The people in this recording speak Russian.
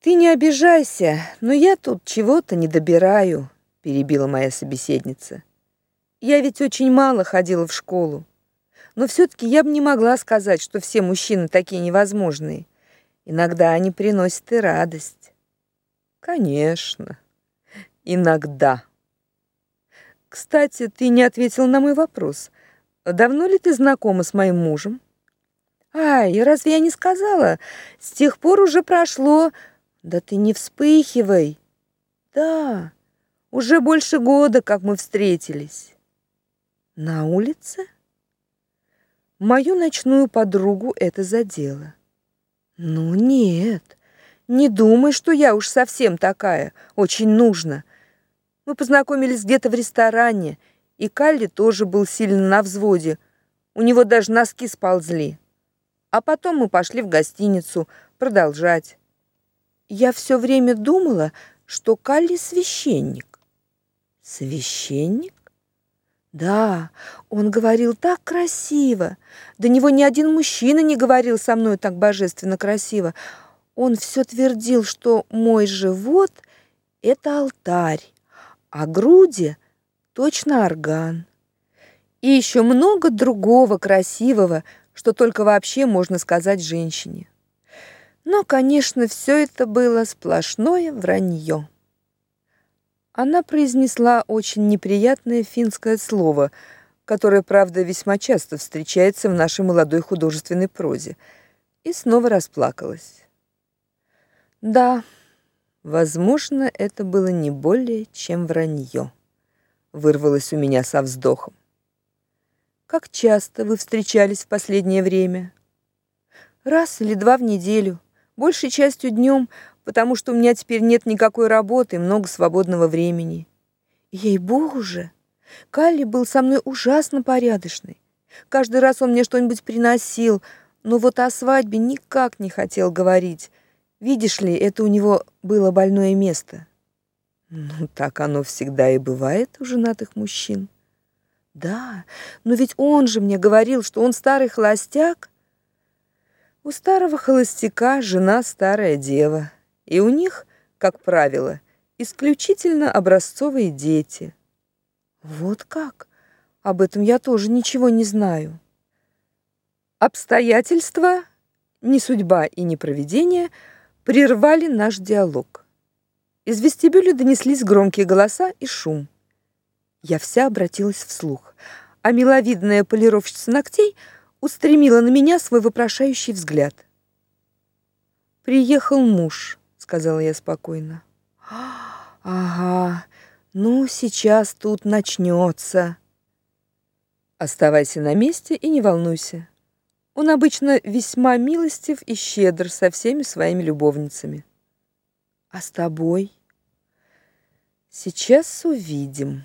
Ты не обижайся, но я тут чего-то не добираю, перебила моя собеседница. Я ведь очень мало ходила в школу. Но все таки я бы не могла сказать, что все мужчины такие невозможные. Иногда они приносят и радость. Конечно. Иногда. Кстати, ты не ответил на мой вопрос. Давно ли ты знакома с моим мужем? Ай, разве я не сказала? С тех пор уже прошло да ты не вспыхивай. Да, уже больше года, как мы встретились. На улице? Мою ночную подругу это задело. Ну нет, не думай, что я уж совсем такая, очень нужна. Мы познакомились где-то в ресторане, и Калли тоже был сильно на взводе. У него даже носки сползли. А потом мы пошли в гостиницу продолжать. Я все время думала, что Калли священник. Священник? Да, он говорил так красиво. До него ни один мужчина не говорил со мной так божественно красиво. Он все твердил, что мой живот — это алтарь, а груди — точно орган. И еще много другого красивого, что только вообще можно сказать женщине. Но, конечно, все это было сплошное вранье. Она произнесла очень неприятное финское слово, которое, правда, весьма часто встречается в нашей молодой художественной прозе, и снова расплакалась. Да, возможно, это было не более, чем вранье, вырвалось у меня со вздохом. Как часто вы встречались в последнее время? Раз или два в неделю большей частью днем, потому что у меня теперь нет никакой работы и много свободного времени. Ей-богу же, Калли был со мной ужасно порядочный. Каждый раз он мне что-нибудь приносил, но вот о свадьбе никак не хотел говорить. Видишь ли, это у него было больное место. Ну, так оно всегда и бывает у женатых мужчин. Да, но ведь он же мне говорил, что он старый холостяк, у старого холостяка жена старая дева, и у них, как правило, исключительно образцовые дети. Вот как? Об этом я тоже ничего не знаю. Обстоятельства, не судьба и не провидение, прервали наш диалог. Из вестибюля донеслись громкие голоса и шум. Я вся обратилась вслух, а миловидная полировщица ногтей — устремила на меня свой вопрошающий взгляд. Приехал муж, сказала я спокойно. Ага. Ну, сейчас тут начнется. Оставайся на месте и не волнуйся. Он обычно весьма милостив и щедр со всеми своими любовницами. А с тобой? Сейчас увидим.